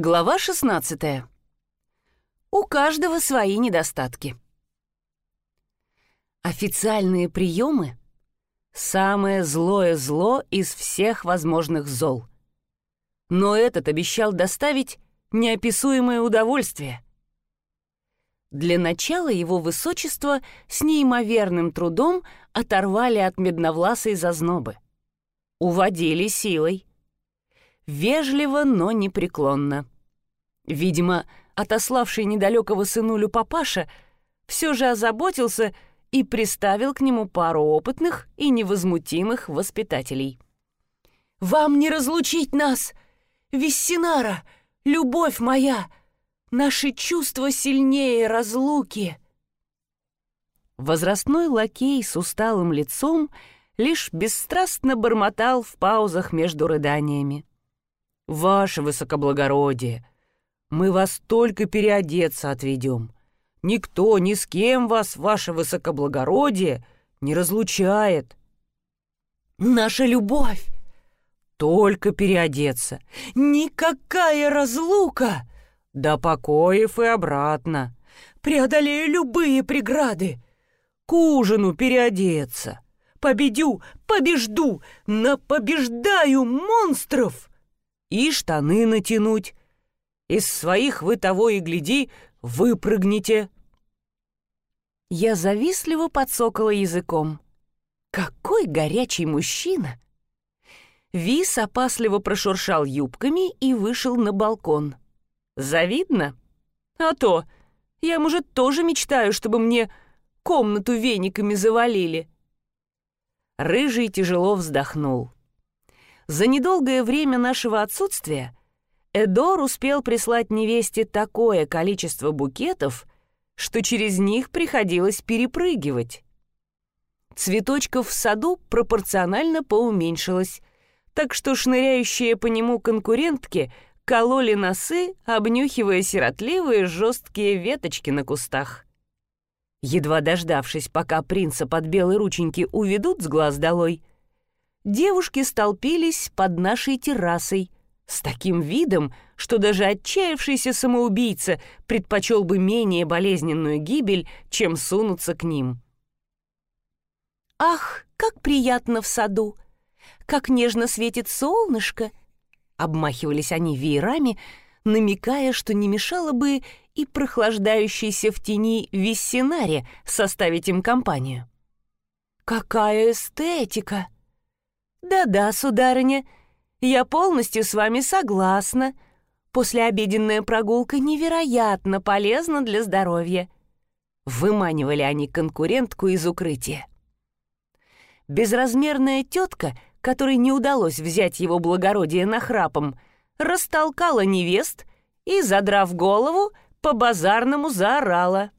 Глава 16. У каждого свои недостатки. Официальные приемы — самое злое зло из всех возможных зол. Но этот обещал доставить неописуемое удовольствие. Для начала его высочество с неимоверным трудом оторвали от медновласой зазнобы. Уводили силой вежливо, но непреклонно. Видимо, отославший недалекого сынулю папаша все же озаботился и приставил к нему пару опытных и невозмутимых воспитателей. «Вам не разлучить нас, Виссинара, любовь моя! Наши чувства сильнее разлуки!» Возрастной лакей с усталым лицом лишь бесстрастно бормотал в паузах между рыданиями. «Ваше высокоблагородие, мы вас только переодеться отведем. Никто ни с кем вас, ваше высокоблагородие, не разлучает». «Наша любовь!» «Только переодеться. Никакая разлука!» «До покоев и обратно. Преодолею любые преграды. К ужину переодеться. Победю, побежду, напобеждаю монстров!» И штаны натянуть. Из своих вы того и гляди, выпрыгните. Я завистливо подсокала языком. Какой горячий мужчина! Вис опасливо прошуршал юбками и вышел на балкон. Завидно? А то, я, может, тоже мечтаю, чтобы мне комнату вениками завалили. Рыжий тяжело вздохнул. За недолгое время нашего отсутствия Эдор успел прислать невесте такое количество букетов, что через них приходилось перепрыгивать. Цветочков в саду пропорционально поуменьшилось, так что шныряющие по нему конкурентки кололи носы, обнюхивая сиротливые жесткие веточки на кустах. Едва дождавшись, пока принца под белые рученьки уведут с глаз долой, девушки столпились под нашей террасой с таким видом, что даже отчаявшийся самоубийца предпочел бы менее болезненную гибель, чем сунуться к ним. «Ах, как приятно в саду! Как нежно светит солнышко!» Обмахивались они веерами, намекая, что не мешало бы и прохлаждающейся в тени виссинаре составить им компанию. «Какая эстетика!» «Да-да, сударыня, я полностью с вами согласна. Послеобеденная прогулка невероятно полезна для здоровья». Выманивали они конкурентку из укрытия. Безразмерная тетка, которой не удалось взять его благородие нахрапом, растолкала невест и, задрав голову, по-базарному заорала.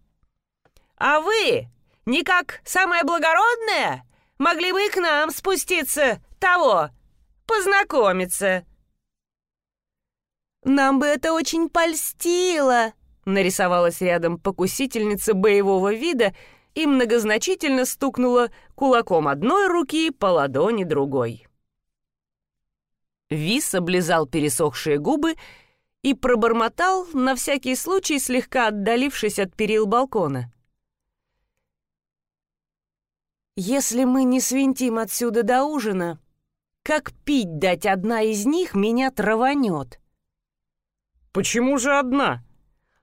«А вы, не как самая благородная, могли бы и к нам спуститься того, познакомиться». «Нам бы это очень польстило», — нарисовалась рядом покусительница боевого вида и многозначительно стукнула кулаком одной руки по ладони другой. Вис облизал пересохшие губы и пробормотал, на всякий случай слегка отдалившись от перил балкона. «Если мы не свинтим отсюда до ужина, как пить дать одна из них меня траванет. «Почему же одна?»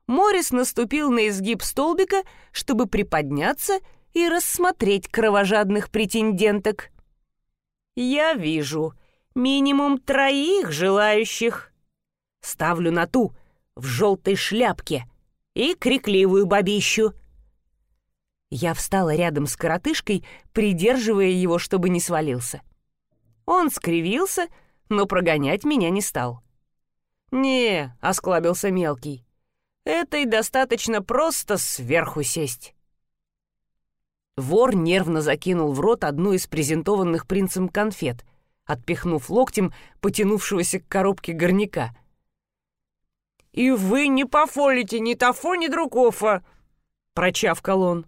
Морис наступил на изгиб столбика, чтобы приподняться и рассмотреть кровожадных претенденток. «Я вижу минимум троих желающих. Ставлю на ту, в желтой шляпке, и крикливую бабищу». Я встала рядом с коротышкой, придерживая его, чтобы не свалился. Он скривился, но прогонять меня не стал. «Не», — осклабился мелкий, — «этой достаточно просто сверху сесть». Вор нервно закинул в рот одну из презентованных принцем конфет, отпихнув локтем потянувшегося к коробке горняка. «И вы не пофолите ни Тафо, ни Друкофа!» — прочавкал он.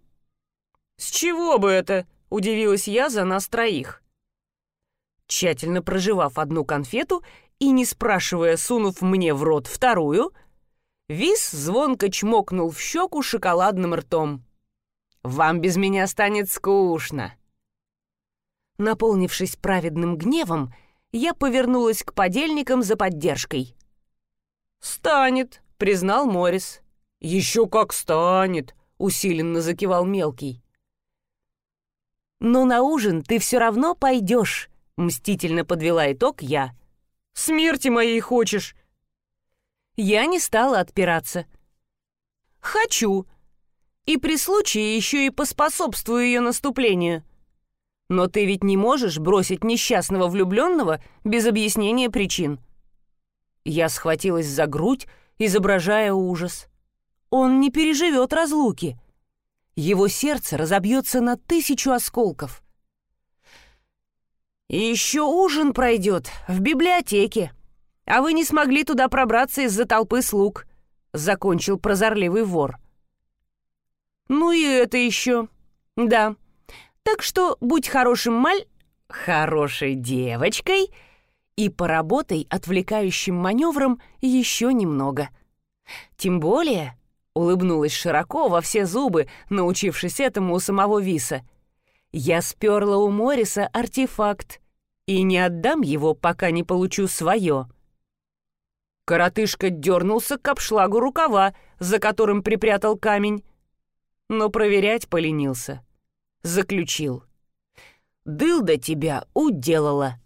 «С чего бы это?» — удивилась я за нас троих. Тщательно проживав одну конфету и, не спрашивая, сунув мне в рот вторую, Вис звонко чмокнул в щеку шоколадным ртом. «Вам без меня станет скучно». Наполнившись праведным гневом, я повернулась к подельникам за поддержкой. «Станет», — признал Морис. «Еще как станет», — усиленно закивал мелкий. «Но на ужин ты все равно пойдешь», — мстительно подвела итог я. «Смерти моей хочешь?» Я не стала отпираться. «Хочу. И при случае еще и поспособствую ее наступлению. Но ты ведь не можешь бросить несчастного влюбленного без объяснения причин». Я схватилась за грудь, изображая ужас. Он не переживет разлуки. Его сердце разобьется на тысячу осколков. И еще ужин пройдет в библиотеке а вы не смогли туда пробраться из-за толпы слуг», — закончил прозорливый вор. «Ну и это еще. Да. Так что будь хорошим маль... хорошей девочкой и поработай отвлекающим маневром еще немного. Тем более...» — улыбнулась широко во все зубы, научившись этому у самого Виса. «Я сперла у Мориса артефакт и не отдам его, пока не получу свое». Коротышка дернулся к обшлагу рукава, за которым припрятал камень. Но проверять поленился. Заключил. «Дылда тебя уделала».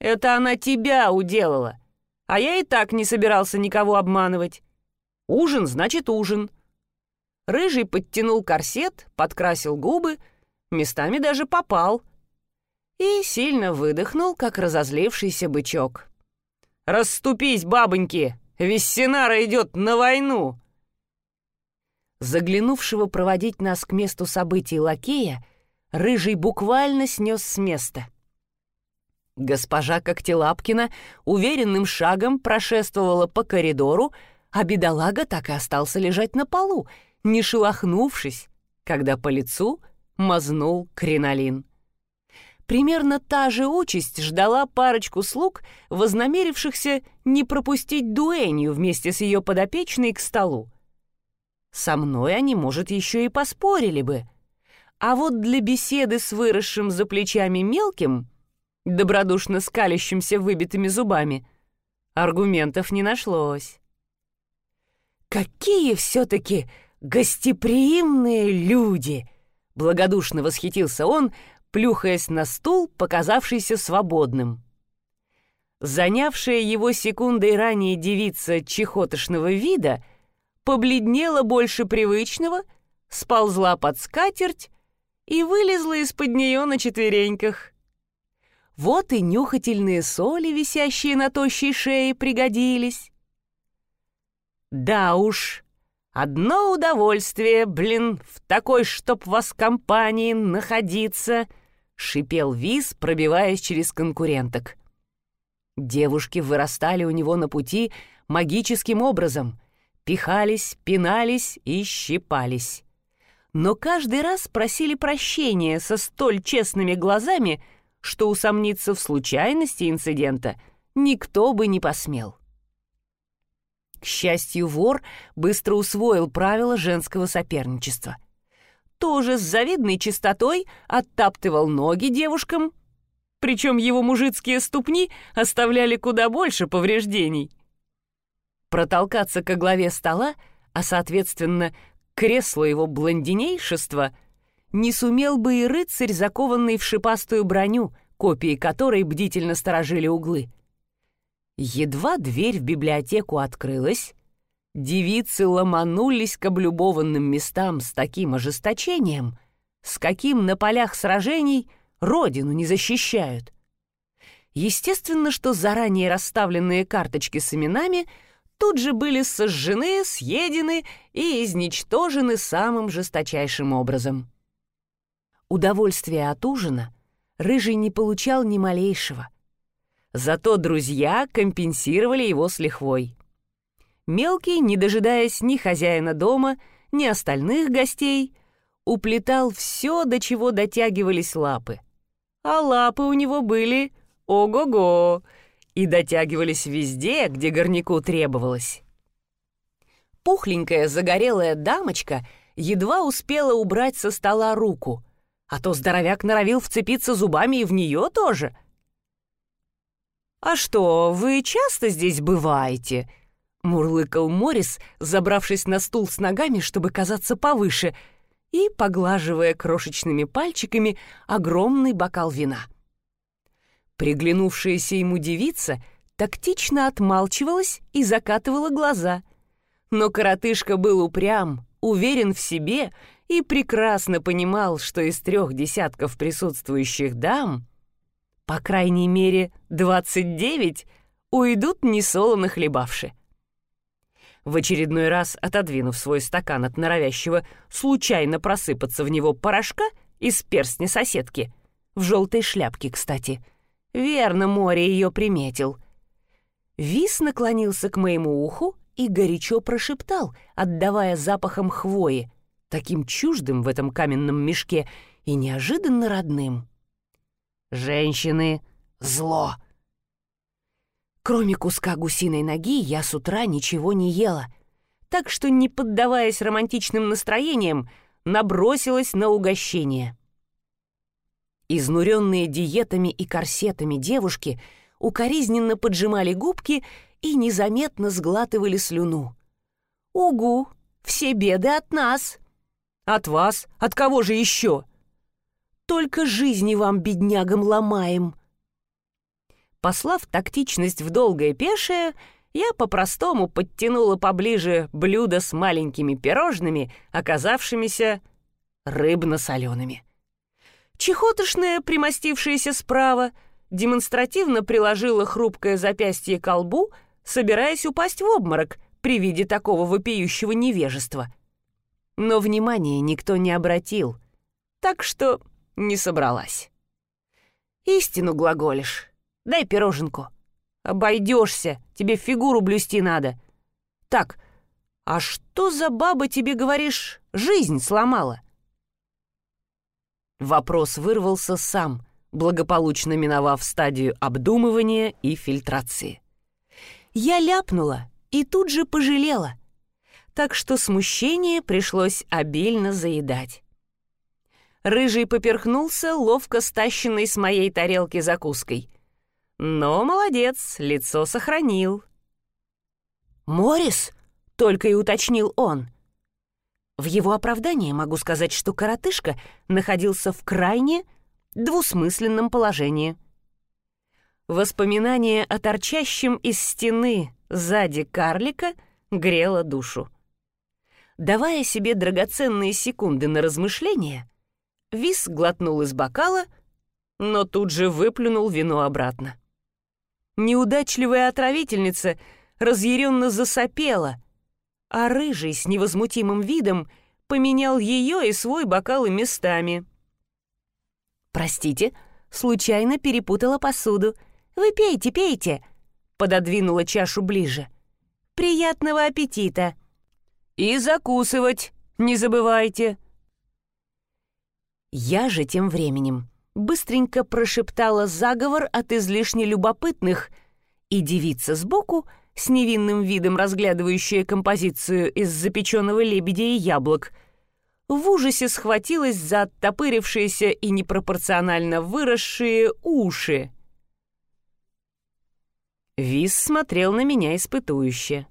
«Это она тебя уделала. А я и так не собирался никого обманывать. Ужин значит ужин». Рыжий подтянул корсет, подкрасил губы, местами даже попал. И сильно выдохнул, как разозлившийся бычок. Расступись, бабоньки! Вессинара идет на войну!» Заглянувшего проводить нас к месту событий лакея, Рыжий буквально снес с места. Госпожа Когтелапкина уверенным шагом прошествовала по коридору, а бедолага так и остался лежать на полу, не шелохнувшись, когда по лицу мазнул кринолин. Примерно та же участь ждала парочку слуг, вознамерившихся не пропустить дуэнью вместе с ее подопечной к столу. Со мной они, может, еще и поспорили бы. А вот для беседы с выросшим за плечами мелким, добродушно скалящимся выбитыми зубами, аргументов не нашлось. «Какие все-таки гостеприимные люди!» — благодушно восхитился он, плюхаясь на стул, показавшийся свободным. Занявшая его секундой ранее девица чехотошного вида побледнела больше привычного, сползла под скатерть и вылезла из-под нее на четвереньках. Вот и нюхательные соли, висящие на тощей шее, пригодились. Да уж, одно удовольствие, блин, в такой, чтоб вас компании находиться —— шипел Виз, пробиваясь через конкуренток. Девушки вырастали у него на пути магическим образом, пихались, пинались и щипались. Но каждый раз просили прощения со столь честными глазами, что усомниться в случайности инцидента никто бы не посмел. К счастью, вор быстро усвоил правила женского соперничества — тоже с завидной чистотой оттаптывал ноги девушкам, причем его мужицкие ступни оставляли куда больше повреждений. Протолкаться к главе стола, а, соответственно, к креслу его блондинейшества, не сумел бы и рыцарь, закованный в шипастую броню, копии которой бдительно сторожили углы. Едва дверь в библиотеку открылась, Девицы ломанулись к облюбованным местам с таким ожесточением, с каким на полях сражений родину не защищают. Естественно, что заранее расставленные карточки с именами тут же были сожжены, съедены и изничтожены самым жесточайшим образом. Удовольствия от ужина Рыжий не получал ни малейшего. Зато друзья компенсировали его с лихвой. Мелкий, не дожидаясь ни хозяина дома, ни остальных гостей, уплетал все, до чего дотягивались лапы. А лапы у него были ого-го, и дотягивались везде, где горняку требовалось. Пухленькая загорелая дамочка едва успела убрать со стола руку, а то здоровяк норовил вцепиться зубами и в нее тоже. «А что, вы часто здесь бываете?» — мурлыкал Морис, забравшись на стул с ногами, чтобы казаться повыше, и поглаживая крошечными пальчиками огромный бокал вина. Приглянувшаяся ему девица тактично отмалчивалась и закатывала глаза. Но коротышка был упрям, уверен в себе и прекрасно понимал, что из трех десятков присутствующих дам, по крайней мере, двадцать девять уйдут несолоно хлебавши. В очередной раз, отодвинув свой стакан от норовящего случайно просыпаться в него порошка из перстня соседки, в желтой шляпке, кстати — Верно, море ее приметил. Вис наклонился к моему уху и горячо прошептал, отдавая запахом хвои, таким чуждым в этом каменном мешке и неожиданно родным. «Женщины — зло!» Кроме куска гусиной ноги я с утра ничего не ела, так что, не поддаваясь романтичным настроениям, набросилась на угощение — Изнуренные диетами и корсетами девушки укоризненно поджимали губки и незаметно сглатывали слюну. «Угу! Все беды от нас!» «От вас? От кого же еще?» «Только жизни вам, беднягам, ломаем!» Послав тактичность в долгое пешее, я по-простому подтянула поближе блюдо с маленькими пирожными, оказавшимися рыбно-солеными. Чехотошная, примостившаяся справа, демонстративно приложила хрупкое запястье к колбу, собираясь упасть в обморок при виде такого вопиющего невежества. Но внимания никто не обратил, так что не собралась. «Истину глаголишь. Дай пироженку. Обойдешься, тебе фигуру блюсти надо. Так, а что за баба тебе, говоришь, жизнь сломала?» Вопрос вырвался сам, благополучно миновав стадию обдумывания и фильтрации. Я ляпнула и тут же пожалела, так что смущение пришлось обильно заедать. Рыжий поперхнулся, ловко стащенной с моей тарелки закуской. Но молодец, лицо сохранил. «Морис?» — только и уточнил он. В его оправдание могу сказать, что коротышка находился в крайне двусмысленном положении. Воспоминание о торчащем из стены сзади карлика грело душу. Давая себе драгоценные секунды на размышление, Вис глотнул из бокала, но тут же выплюнул вино обратно. Неудачливая отравительница разъяренно засопела, а рыжий с невозмутимым видом поменял ее и свой бокалы местами. «Простите, случайно перепутала посуду. Вы пейте, пейте!» Пододвинула чашу ближе. «Приятного аппетита!» «И закусывать не забывайте!» Я же тем временем быстренько прошептала заговор от излишне любопытных, и девица сбоку — с невинным видом разглядывающая композицию из запеченного лебедя и яблок, в ужасе схватилась за оттопырившиеся и непропорционально выросшие уши. Вис смотрел на меня испытующе.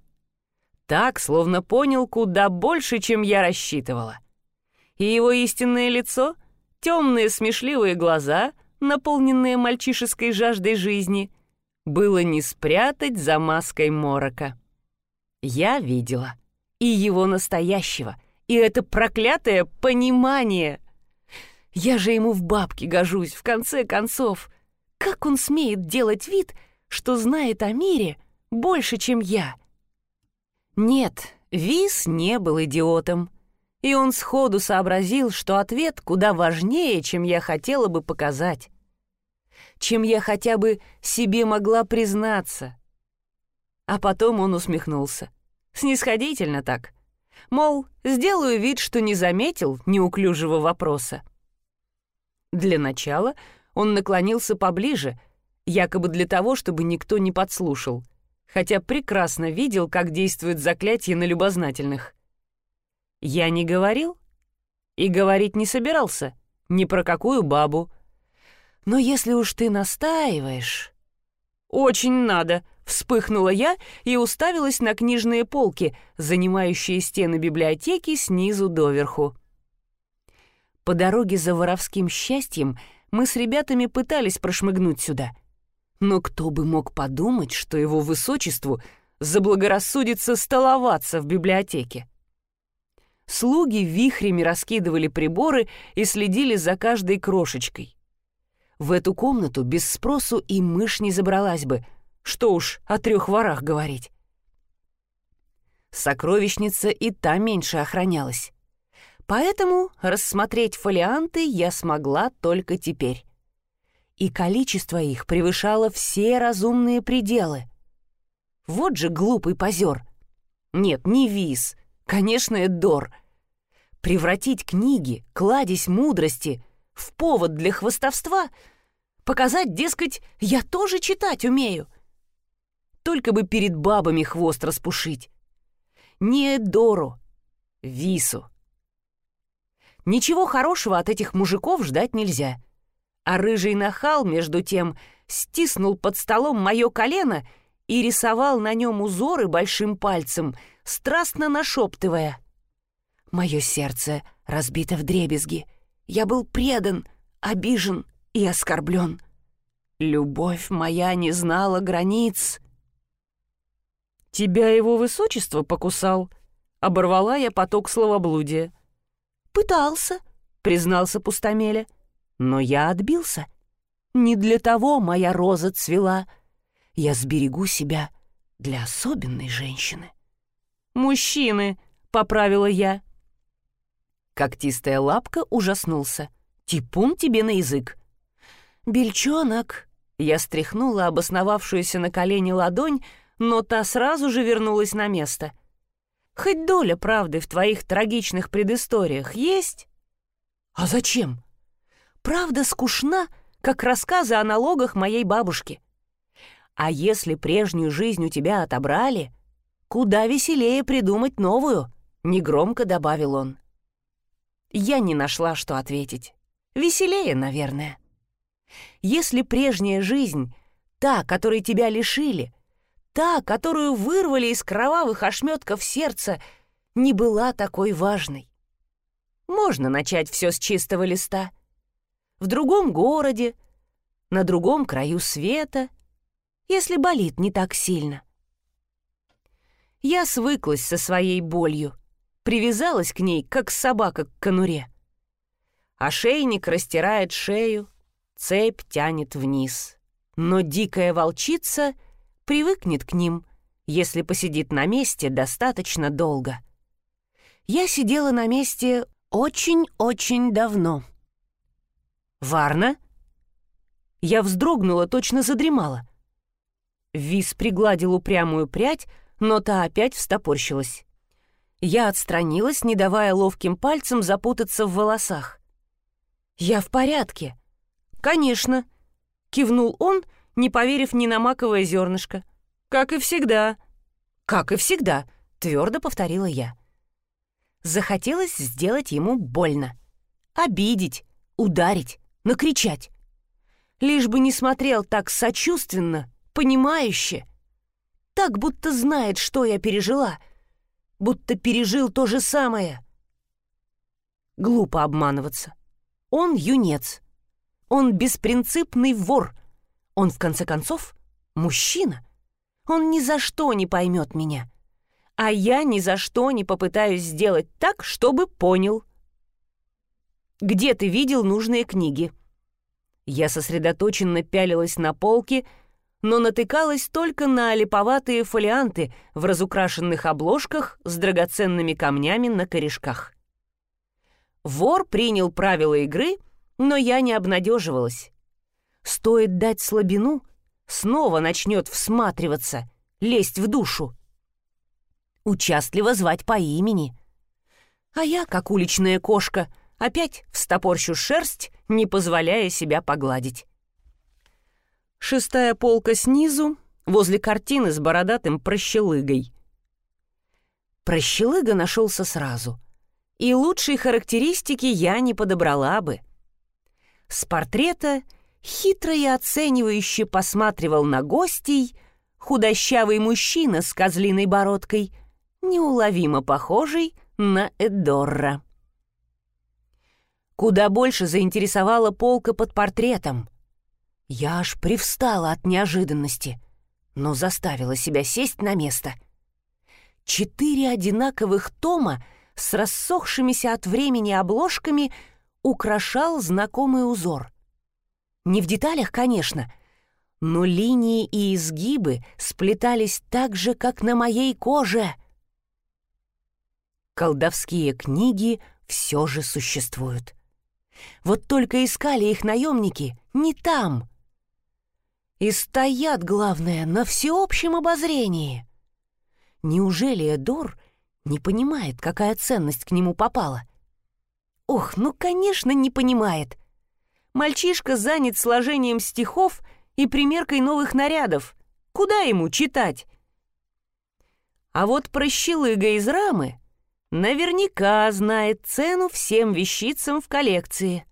Так, словно понял куда больше, чем я рассчитывала. И его истинное лицо, темные смешливые глаза, наполненные мальчишеской жаждой жизни — было не спрятать за маской морока. Я видела и его настоящего, и это проклятое понимание. Я же ему в бабке гожусь, в конце концов. Как он смеет делать вид, что знает о мире больше, чем я? Нет, Вис не был идиотом. И он сходу сообразил, что ответ куда важнее, чем я хотела бы показать чем я хотя бы себе могла признаться. А потом он усмехнулся. Снисходительно так. Мол, сделаю вид, что не заметил неуклюжего вопроса. Для начала он наклонился поближе, якобы для того, чтобы никто не подслушал, хотя прекрасно видел, как действует заклятие на любознательных. Я не говорил и говорить не собирался, ни про какую бабу. Но если уж ты настаиваешь... «Очень надо», — вспыхнула я и уставилась на книжные полки, занимающие стены библиотеки снизу доверху. По дороге за воровским счастьем мы с ребятами пытались прошмыгнуть сюда. Но кто бы мог подумать, что его высочеству заблагорассудится столоваться в библиотеке? Слуги вихрями раскидывали приборы и следили за каждой крошечкой. В эту комнату без спросу и мышь не забралась бы. Что уж о трех ворах говорить. Сокровищница и та меньше охранялась. Поэтому рассмотреть фолианты я смогла только теперь. И количество их превышало все разумные пределы. Вот же глупый позер. Нет, не виз, конечно, Эддор. Превратить книги, кладезь мудрости в повод для хвостовства — Показать, дескать, я тоже читать умею. Только бы перед бабами хвост распушить. Не Дору, Вису. Ничего хорошего от этих мужиков ждать нельзя. А рыжий нахал, между тем, стиснул под столом мое колено и рисовал на нем узоры большим пальцем, страстно нашептывая. Мое сердце разбито в дребезги. Я был предан, обижен, и оскорблен. Любовь моя не знала границ. «Тебя его высочество покусал?» — оборвала я поток словоблудия. «Пытался», — признался пустомеля. «Но я отбился. Не для того моя роза цвела. Я сберегу себя для особенной женщины». «Мужчины», — поправила я. Когтистая лапка ужаснулся. «Типун тебе на язык. «Бельчонок!» Я стряхнула обосновавшуюся на колени ладонь, но та сразу же вернулась на место. «Хоть доля правды в твоих трагичных предысториях есть?» «А зачем?» «Правда скучна, как рассказы о налогах моей бабушки. А если прежнюю жизнь у тебя отобрали, куда веселее придумать новую», — негромко добавил он. Я не нашла, что ответить. Веселее, наверное. Если прежняя жизнь, та, которой тебя лишили, та, которую вырвали из кровавых ошметков сердца, не была такой важной. Можно начать все с чистого листа. В другом городе, на другом краю света, если болит не так сильно. Я свыклась со своей болью, привязалась к ней, как собака к конуре. Ошейник растирает шею, цепь тянет вниз. Но дикая волчица привыкнет к ним, если посидит на месте достаточно долго. Я сидела на месте очень-очень давно. «Варна?» Я вздрогнула, точно задремала. Вис пригладил упрямую прядь, но та опять встопорщилась. Я отстранилась, не давая ловким пальцем запутаться в волосах. «Я в порядке», «Конечно», — кивнул он, не поверив ни на маковое зернышко. «Как и всегда». «Как и всегда», — твердо повторила я. Захотелось сделать ему больно. Обидеть, ударить, накричать. Лишь бы не смотрел так сочувственно, понимающе. Так, будто знает, что я пережила. Будто пережил то же самое. Глупо обманываться. Он юнец. Он беспринципный вор. Он, в конце концов, мужчина. Он ни за что не поймет меня. А я ни за что не попытаюсь сделать так, чтобы понял. Где ты видел нужные книги? Я сосредоточенно пялилась на полки, но натыкалась только на липоватые фолианты в разукрашенных обложках с драгоценными камнями на корешках. Вор принял правила игры — но я не обнадеживалась. Стоит дать слабину, снова начнет всматриваться, лезть в душу. Участливо звать по имени. А я, как уличная кошка, опять встопорщу шерсть, не позволяя себя погладить. Шестая полка снизу, возле картины с бородатым прощелыгой. Прощелыга нашелся сразу, и лучшей характеристики я не подобрала бы. С портрета хитро и оценивающе посматривал на гостей худощавый мужчина с козлиной бородкой, неуловимо похожий на Эдорра. Куда больше заинтересовала полка под портретом. Я аж привстала от неожиданности, но заставила себя сесть на место. Четыре одинаковых тома с рассохшимися от времени обложками украшал знакомый узор. Не в деталях, конечно, но линии и изгибы сплетались так же, как на моей коже. Колдовские книги все же существуют. Вот только искали их наемники не там. И стоят, главное, на всеобщем обозрении. Неужели Эдор не понимает, какая ценность к нему попала? Ох, ну, конечно, не понимает. Мальчишка занят сложением стихов и примеркой новых нарядов. Куда ему читать? А вот прощелыга из рамы наверняка знает цену всем вещицам в коллекции.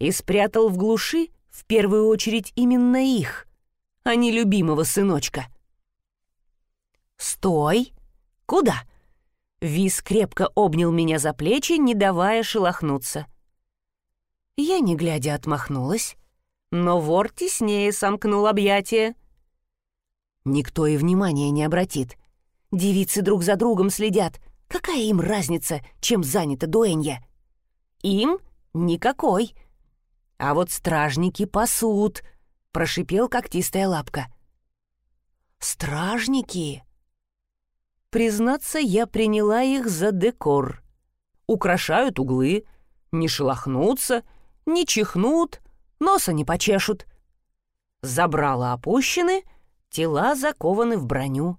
И спрятал в глуши в первую очередь именно их, а не любимого сыночка. «Стой! Куда?» Виз крепко обнял меня за плечи, не давая шелохнуться. Я, не глядя, отмахнулась, но вор теснее сомкнул объятия. Никто и внимания не обратит. Девицы друг за другом следят, Какая им разница, чем занята дуэнья? Им никакой. А вот стражники пасут, прошипел когтистая лапка. Стражники? Признаться, я приняла их за декор. Украшают углы, не шелохнутся, не чихнут, носа не почешут. Забрала опущены, тела закованы в броню.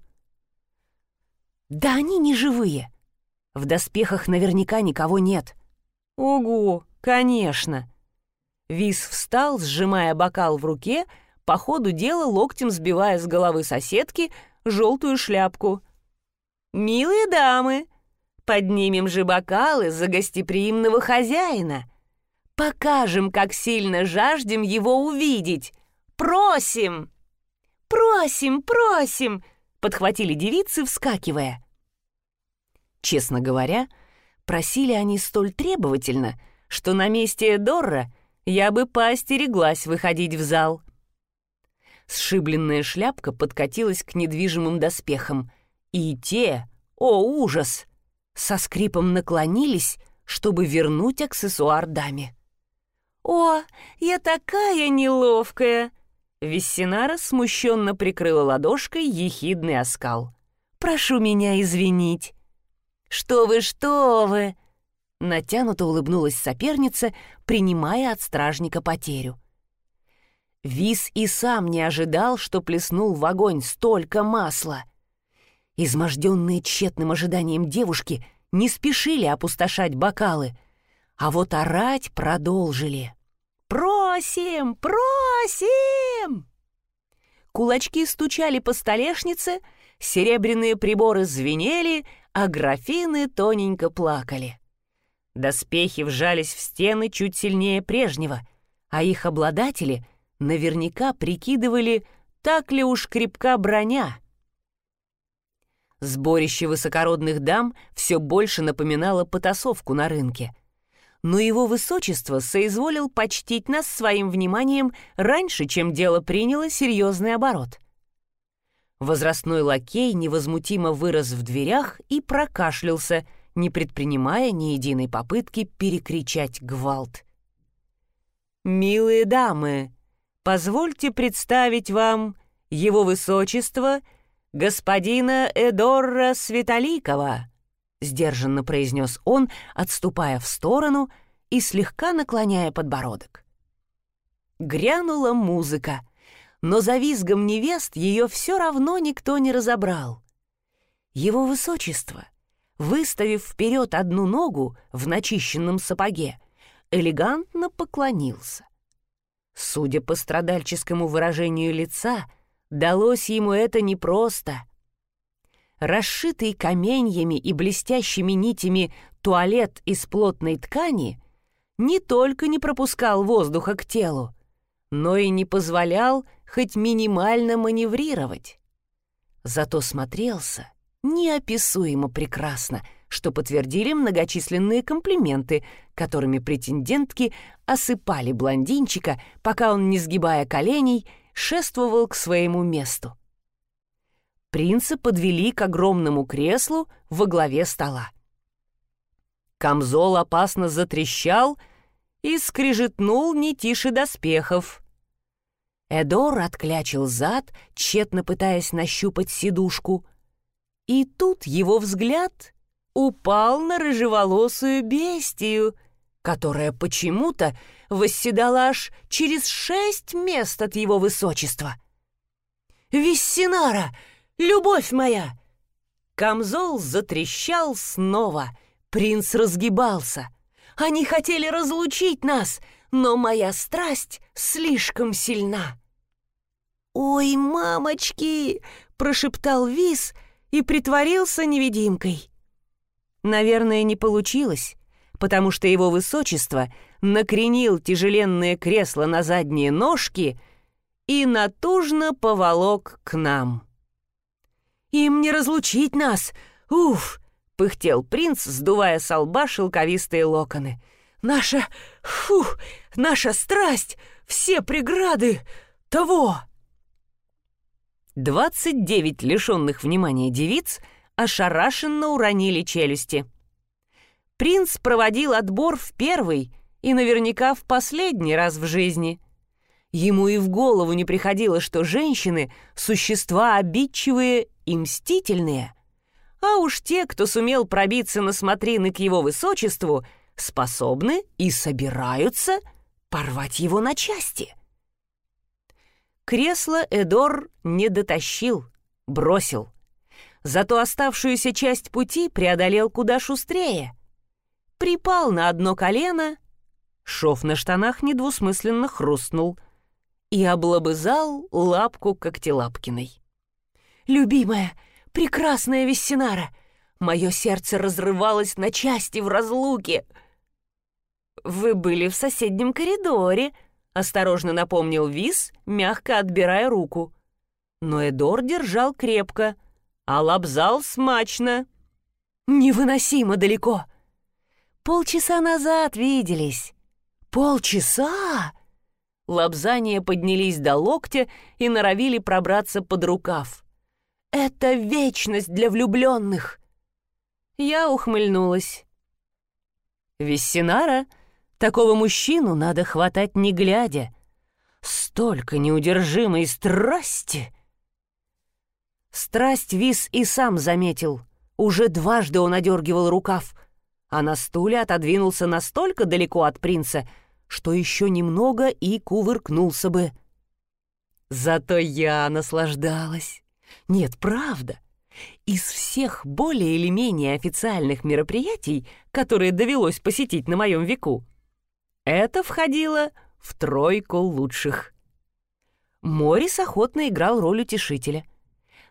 Да они не живые. В доспехах наверняка никого нет. Угу, конечно. Вис встал, сжимая бокал в руке, по ходу дела локтем сбивая с головы соседки желтую шляпку. «Милые дамы, поднимем же бокалы за гостеприимного хозяина. Покажем, как сильно жаждем его увидеть. Просим!» «Просим, просим!» — подхватили девицы, вскакивая. Честно говоря, просили они столь требовательно, что на месте Эдорра я бы поостереглась выходить в зал. Сшибленная шляпка подкатилась к недвижимым доспехам, и те, о ужас, со скрипом наклонились, чтобы вернуть аксессуар даме. «О, я такая неловкая!» Вессинара смущенно прикрыла ладошкой ехидный оскал. «Прошу меня извинить. «Что вы, что вы!» Натянуто улыбнулась соперница, принимая от стражника потерю. Вис и сам не ожидал, что плеснул в огонь столько масла. Изможденные тщетным ожиданием девушки не спешили опустошать бокалы, а вот орать продолжили. «Просим! Просим!» Кулачки стучали по столешнице, серебряные приборы звенели — а графины тоненько плакали. Доспехи вжались в стены чуть сильнее прежнего, а их обладатели наверняка прикидывали, так ли уж крепка броня. Сборище высокородных дам все больше напоминало потасовку на рынке. Но его высочество соизволил почтить нас своим вниманием раньше, чем дело приняло серьезный оборот — Возрастной лакей невозмутимо вырос в дверях и прокашлялся, не предпринимая ни единой попытки перекричать гвалт. «Милые дамы, позвольте представить вам его высочество, господина Эдорра Светоликова», сдержанно произнес он, отступая в сторону и слегка наклоняя подбородок. Грянула музыка — но за визгом невест ее все равно никто не разобрал. Его высочество, выставив вперед одну ногу в начищенном сапоге, элегантно поклонился. Судя по страдальческому выражению лица, далось ему это непросто. Расшитый каменьями и блестящими нитями туалет из плотной ткани не только не пропускал воздуха к телу, но и не позволял хоть минимально маневрировать. Зато смотрелся неописуемо прекрасно, что подтвердили многочисленные комплименты, которыми претендентки осыпали блондинчика, пока он, не сгибая коленей, шествовал к своему месту. Принца подвели к огромному креслу во главе стола. Камзол опасно затрещал и скрижетнул не тише доспехов. Эдор отклячил зад, тщетно пытаясь нащупать сидушку. И тут его взгляд упал на рыжеволосую бестию, которая почему-то восседала аж через шесть мест от его высочества. «Виссинара! Любовь моя!» Камзол затрещал снова, принц разгибался. «Они хотели разлучить нас!» но моя страсть слишком сильна. «Ой, мамочки!» — прошептал Вис и притворился невидимкой. Наверное, не получилось, потому что его высочество накренил тяжеленное кресло на задние ножки и натужно поволок к нам. «Им не разлучить нас! Уф!» — пыхтел принц, сдувая с лба шелковистые локоны. «Наша... фух! Наша страсть! Все преграды! Того!» Двадцать девять лишенных внимания девиц ошарашенно уронили челюсти. Принц проводил отбор в первый и наверняка в последний раз в жизни. Ему и в голову не приходило, что женщины — существа обидчивые и мстительные. А уж те, кто сумел пробиться на смотрины к его высочеству, способны и собираются порвать его на части. Кресло Эдор не дотащил, бросил. Зато оставшуюся часть пути преодолел куда шустрее. Припал на одно колено, шов на штанах недвусмысленно хрустнул и облобызал лапку когтелапкиной. «Любимая, прекрасная Вессинара! Мое сердце разрывалось на части в разлуке!» «Вы были в соседнем коридоре», осторожно напомнил Вис, мягко отбирая руку. Но Эдор держал крепко, а лобзал смачно. «Невыносимо далеко!» «Полчаса назад виделись». «Полчаса?» Лобзания поднялись до локтя и норовили пробраться под рукав. «Это вечность для влюбленных!» Я ухмыльнулась. «Вессинара?» Такого мужчину надо хватать не глядя. Столько неудержимой страсти! Страсть Вис и сам заметил. Уже дважды он одергивал рукав, а на стуле отодвинулся настолько далеко от принца, что еще немного и кувыркнулся бы. Зато я наслаждалась. Нет, правда. Из всех более или менее официальных мероприятий, которые довелось посетить на моем веку, это входило в тройку лучших. Морис охотно играл роль утешителя.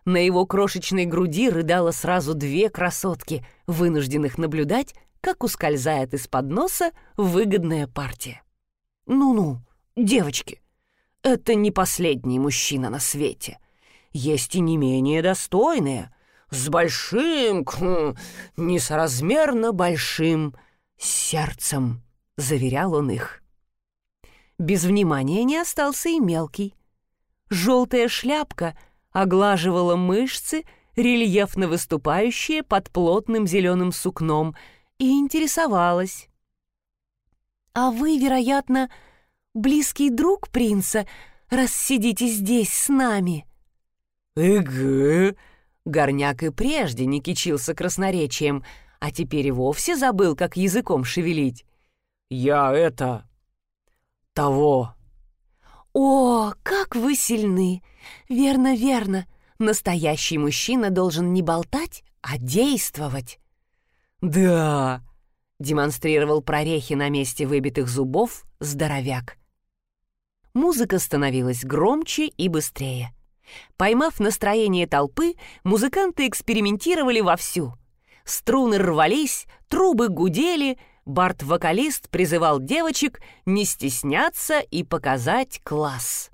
На его крошечной груди рыдало сразу две красотки, вынужденных наблюдать, как ускользает из-под носа выгодная партия. «Ну-ну, девочки, это не последний мужчина на свете. Есть и не менее достойные, с большим, несоразмерно большим сердцем» заверял он их. Без внимания не остался и мелкий. Желтая шляпка оглаживала мышцы, рельефно выступающие под плотным зеленым сукном, и интересовалась. «А вы, вероятно, близкий друг принца, раз сидите здесь с нами?» «Эгэ!» Горняк и прежде не кичился красноречием, а теперь и вовсе забыл, как языком шевелить. Я это... того». «О, как вы сильны! Верно, верно. Настоящий мужчина должен не болтать, а действовать». «Да», — демонстрировал прорехи на месте выбитых зубов здоровяк. Музыка становилась громче и быстрее. Поймав настроение толпы, музыканты экспериментировали вовсю. Струны рвались, трубы гудели, Барт-вокалист призывал девочек не стесняться и показать класс.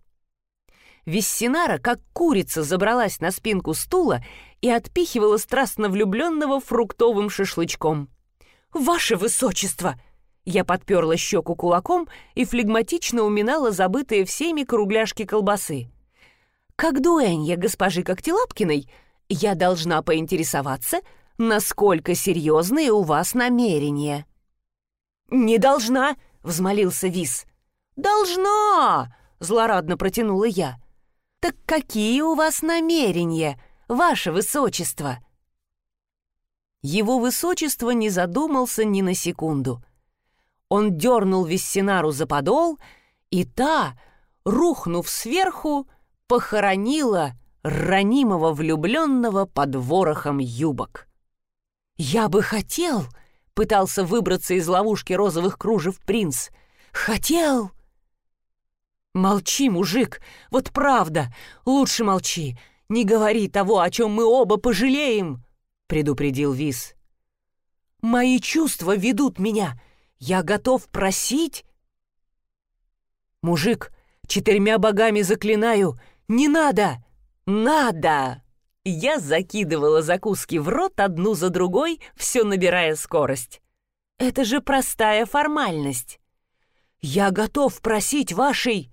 Виссинара, как курица, забралась на спинку стула и отпихивала страстно влюбленного фруктовым шашлычком. «Ваше высочество!» Я подперла щеку кулаком и флегматично уминала забытые всеми кругляшки колбасы. «Как дуэнья госпожи Когтелапкиной, я должна поинтересоваться, насколько серьезные у вас намерения». «Не должна!» — взмолился Вис. «Должна!» — злорадно протянула я. «Так какие у вас намерения, ваше высочество?» Его высочество не задумался ни на секунду. Он дернул Виссинару за подол, и та, рухнув сверху, похоронила ранимого влюбленного под ворохом юбок. «Я бы хотел!» — пытался выбраться из ловушки розовых кружев принц. «Хотел!» «Молчи, мужик! Вот правда! Лучше молчи! Не говори того, о чем мы оба пожалеем!» — предупредил Вис. «Мои чувства ведут меня. Я готов просить...» «Мужик, четырьмя богами заклинаю, не надо! Надо!» Я закидывала закуски в рот одну за другой, все набирая скорость. «Это же простая формальность!» «Я готов просить вашей...»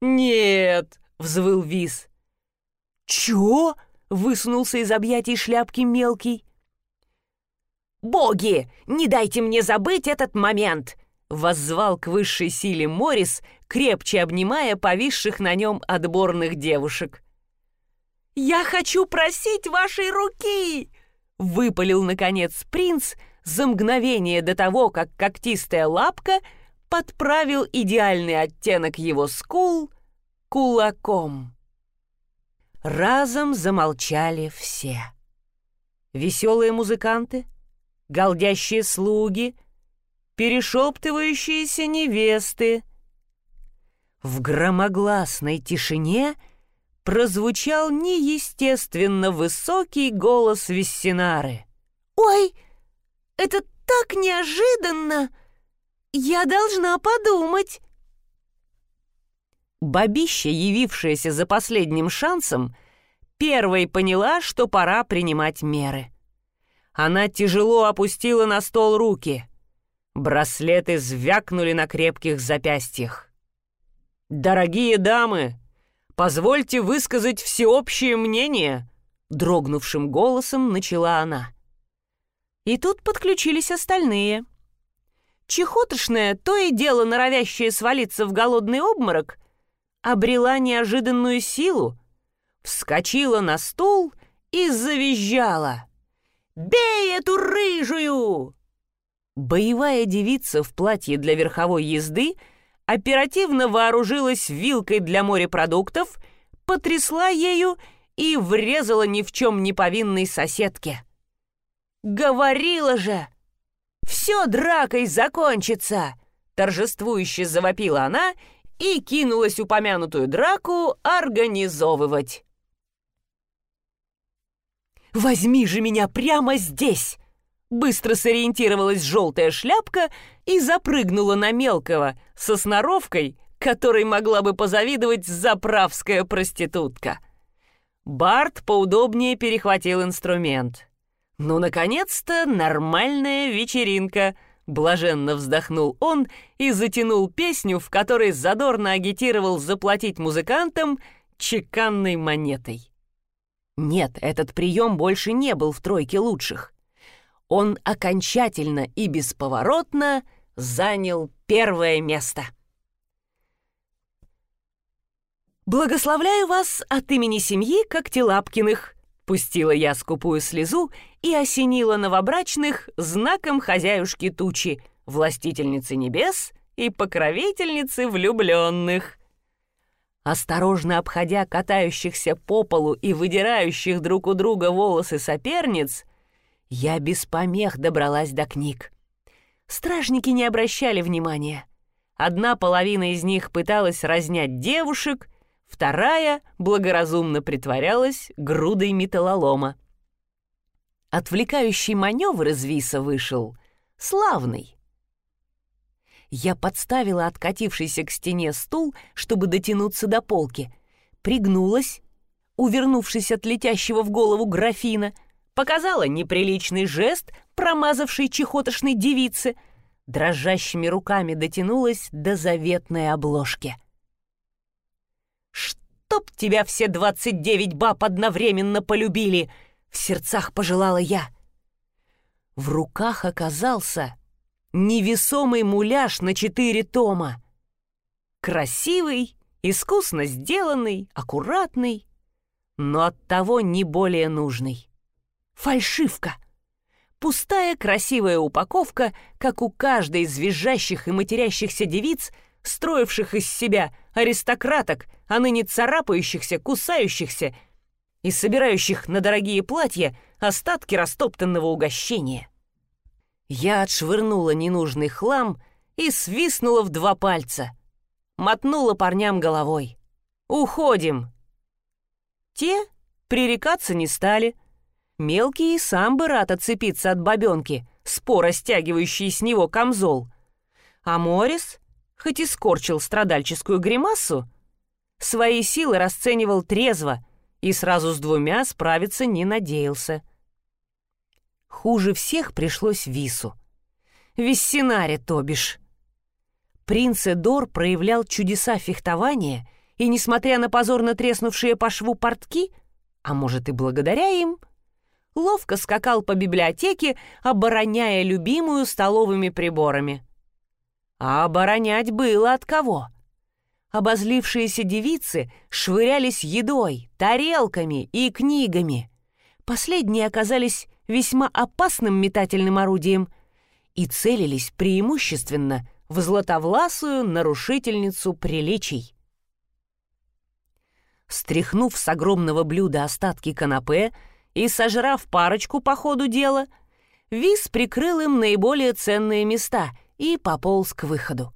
«Нет!» — взвыл Вис. «Чё?» высунулся из объятий шляпки мелкий. «Боги, не дайте мне забыть этот момент!» воззвал к высшей силе Морис, крепче обнимая повисших на нем отборных девушек. «Я хочу просить вашей руки!» выпалил, наконец, принц за мгновение до того, как когтистая лапка подправил идеальный оттенок его скул кулаком. Разом замолчали все. Веселые музыканты, голдящие слуги, перешептывающиеся невесты. В громогласной тишине прозвучал неестественно высокий голос Виссинары. «Ой, это так неожиданно! Я должна подумать!» Бабища, явившаяся за последним шансом, первой поняла, что пора принимать меры. Она тяжело опустила на стол руки. Браслеты звякнули на крепких запястьях. «Дорогие дамы, позвольте высказать всеобщее мнение», дрогнувшим голосом начала она. И тут подключились остальные. Чехотошная, то и дело норовящая свалиться в голодный обморок, обрела неожиданную силу, вскочила на стул и завизжала. «Бей эту рыжую!» Боевая девица в платье для верховой езды оперативно вооружилась вилкой для морепродуктов, потрясла ею и врезала ни в чем не повинной соседке. «Говорила же! Все дракой закончится!» Торжествующе завопила она и кинулась упомянутую драку организовывать. «Возьми же меня прямо здесь!» Быстро сориентировалась желтая шляпка и запрыгнула на мелкого со сноровкой, которой могла бы позавидовать заправская проститутка. Барт поудобнее перехватил инструмент. «Ну, наконец-то, нормальная вечеринка!» Блаженно вздохнул он и затянул песню, в которой задорно агитировал заплатить музыкантам чеканной монетой. Нет, этот прием больше не был в тройке лучших. Он окончательно и бесповоротно занял первое место. «Благословляю вас от имени семьи Когтелапкиных», Пустила я скупую слезу и осенила новобрачных знаком хозяюшки тучи, властительницы небес и покровительницы влюбленных. Осторожно обходя катающихся по полу и выдирающих друг у друга волосы соперниц, я без помех добралась до книг. Стражники не обращали внимания. Одна половина из них пыталась разнять девушек, вторая благоразумно притворялась грудой металлолома. Отвлекающий маневр из виса вышел славный. Я подставила откатившийся к стене стул, чтобы дотянуться до полки, пригнулась, увернувшись от летящего в голову графина, показала неприличный жест, промазавшей чехотошной девице, дрожащими руками дотянулась до заветной обложки. «Чтоб тебя все двадцать девять баб одновременно полюбили!» — в сердцах пожелала я. В руках оказался невесомый муляж на четыре тома. Красивый, искусно сделанный, аккуратный, но оттого не более нужный. Фальшивка. Пустая красивая упаковка, как у каждой из визжащих и матерящихся девиц, строивших из себя аристократок, а ныне царапающихся, кусающихся и собирающих на дорогие платья остатки растоптанного угощения. Я отшвырнула ненужный хлам и свистнула в два пальца. Мотнула парням головой. «Уходим!» Те пререкаться не стали. Мелкий сам бы рад отцепиться от бабенки, споро стягивающей с него камзол. А Морис, хоть и скорчил страдальческую гримасу, свои силы расценивал трезво и сразу с двумя справиться не надеялся. Хуже всех пришлось Вису. Виссинаре, то бишь. Принц Эдор проявлял чудеса фехтования, и, несмотря на позорно треснувшие по шву портки, а может и благодаря им, ловко скакал по библиотеке, обороняя любимую столовыми приборами. А оборонять было от кого? Обозлившиеся девицы швырялись едой, тарелками и книгами. Последние оказались весьма опасным метательным орудием и целились преимущественно в златовласую нарушительницу приличий. Стряхнув с огромного блюда остатки канапе и сожрав парочку по ходу дела, Вис прикрыл им наиболее ценные места и пополз к выходу.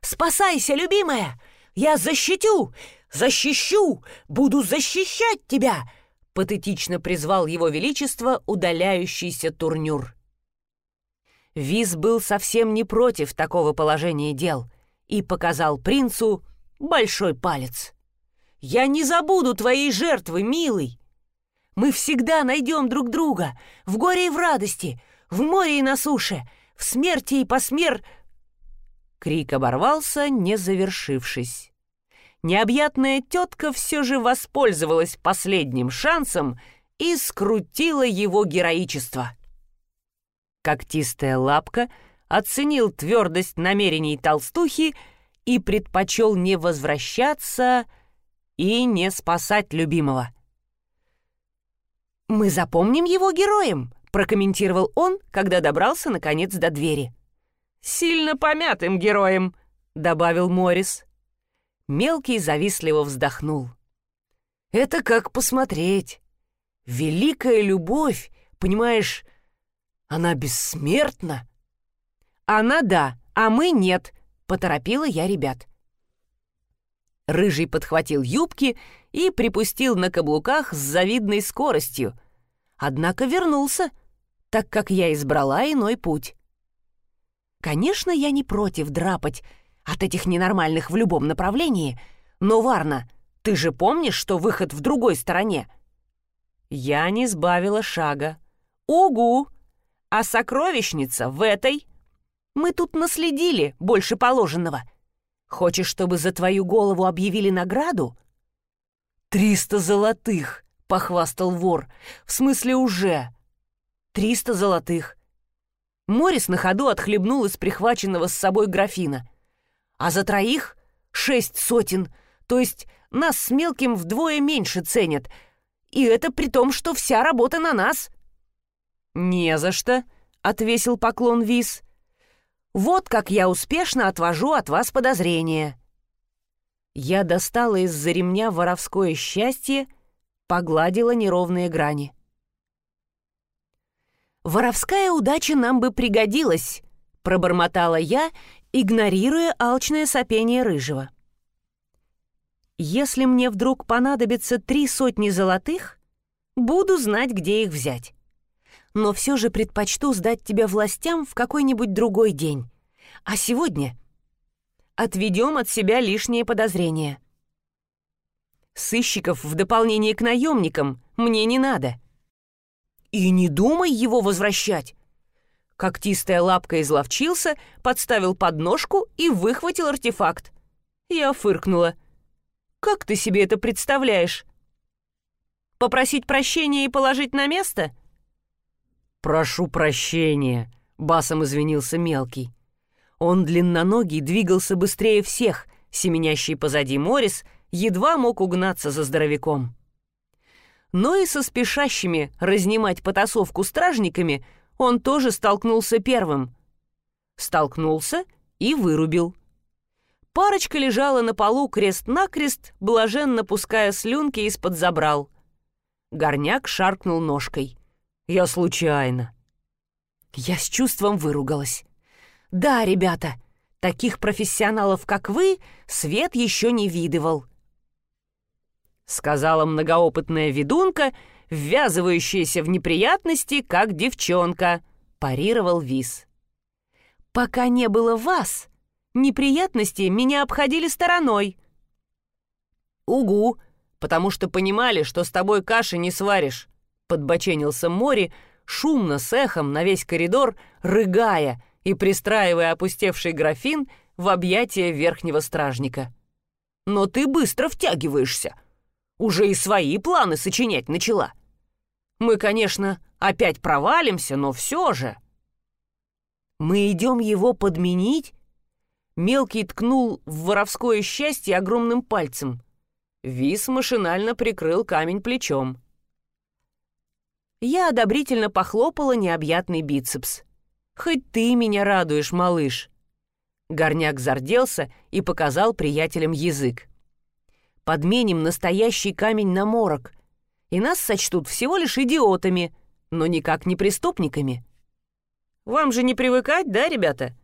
«Спасайся, любимая! Я защитю! Защищу! Буду защищать тебя!» — патетично призвал его величество удаляющийся турнюр. Виз был совсем не против такого положения дел и показал принцу большой палец. «Я не забуду твоей жертвы, милый! Мы всегда найдем друг друга, в горе и в радости, в море и на суше, в смерти и посмер...» Крик оборвался, не завершившись необъятная тетка все же воспользовалась последним шансом и скрутила его героичество. Когтистая лапка оценил твердость намерений толстухи и предпочел не возвращаться и не спасать любимого. «Мы запомним его героем», — прокомментировал он, когда добрался, наконец, до двери. «Сильно помятым героем», — добавил Моррис. Мелкий завистливо вздохнул. «Это как посмотреть. Великая любовь, понимаешь, она бессмертна». «Она да, а мы нет», — поторопила я ребят. Рыжий подхватил юбки и припустил на каблуках с завидной скоростью. Однако вернулся, так как я избрала иной путь. Конечно, я не против драпать от этих ненормальных в любом направлении. Но, Варна, ты же помнишь, что выход в другой стороне?» Я не сбавила шага. «Угу! А сокровищница в этой? Мы тут наследили больше положенного. Хочешь, чтобы за твою голову объявили награду?» «Триста золотых!» — похвастал вор. «В смысле уже?» «Триста золотых!» Морис на ходу отхлебнул из прихваченного с собой графина а за троих — шесть сотен, то есть нас с мелким вдвое меньше ценят, и это при том, что вся работа на нас». «Не за что», — отвесил поклон Виз. «Вот как я успешно отвожу от вас подозрения». Я достала из-за ремня воровское счастье, погладила неровные грани. «Воровская удача нам бы пригодилась», — пробормотала я игнорируя алчное сопение рыжего. «Если мне вдруг понадобится три сотни золотых, буду знать, где их взять. Но все же предпочту сдать тебя властям в какой-нибудь другой день. А сегодня отведем от себя лишние подозрения. Сыщиков в дополнение к наемникам мне не надо. И не думай его возвращать. Когтистая лапка изловчился, подставил подножку и выхватил артефакт. Я фыркнула. «Как ты себе это представляешь? Попросить прощения и положить на место?» «Прошу прощения», — басом извинился мелкий. Он длинноногий двигался быстрее всех, семенящий позади Морис едва мог угнаться за здоровяком. Но и со спешащими разнимать потасовку стражниками он тоже столкнулся первым. Столкнулся и вырубил. Парочка лежала на полу крест-накрест, блаженно пуская слюнки из-под забрал. Горняк шаркнул ножкой. «Я случайно». Я с чувством выругалась. Да, ребята, таких профессионалов, как вы, свет еще не видывал. Сказала многоопытная ведунка, ввязывающаяся в неприятности, как девчонка, парировал Вис. Пока не было вас, неприятности меня обходили стороной. Угу, потому что понимали, что с тобой каши не сваришь, подбоченился Мори, шумно с эхом на весь коридор, рыгая — и пристраивая опустевший графин в объятия верхнего стражника. «Но ты быстро втягиваешься. Уже и свои планы сочинять начала. Мы, конечно, опять провалимся, но все же...» «Мы идем его подменить?» Мелкий ткнул в воровское счастье огромным пальцем. Вис машинально прикрыл камень плечом. Я одобрительно похлопала необъятный бицепс. Хоть ты меня радуешь, малыш!» Горняк зарделся и показал приятелям язык. «Подменим настоящий камень на морок, и нас сочтут всего лишь идиотами, но никак не преступниками. Вам же не привыкать, да, ребята?»